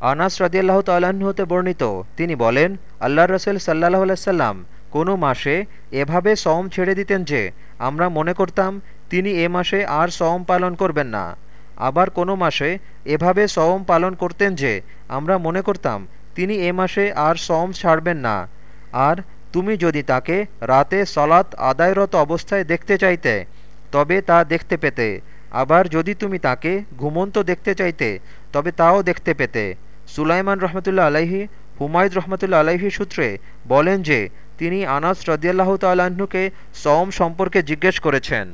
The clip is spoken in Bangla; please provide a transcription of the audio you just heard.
আনাস রদিয়াল্লাহ হতে বর্ণিত। তিনি বলেন আল্লাহ রসুল সাল্লাহ আলাইসাল্লাম কোনো মাসে এভাবে সওম ছেড়ে দিতেন যে, আমরা মনে করতাম তিনি এ মাসে আর সওম পালন করবেন না। আবার কোনো মাসে এভাবে সওম পালন করতেন যে, আমরা মনে করতাম তিনি এ মাসে আর সওম ছাড়বেন না। আর তুমি যদি তাকে রাতে সলাৎ আদায়রত অবস্থায় দেখতে চাইতে, তবে তা দেখতে পেতে। আবার যদি তুমি তাকে ঘুমন্ত দেখতে চাইতে, তবে তাও দেখতে পেতে। সুলাইমান রহমতুল্লা আলাইহি, হুমায়ুদ রহমতুল্লা আলাইহি সূত্রে বলেন যে, তিনি আনাস রদিয়াল্লাহ তাল্লাহ্নকে সওম সম্পর্কে জিজ্ঞেস করেছেন।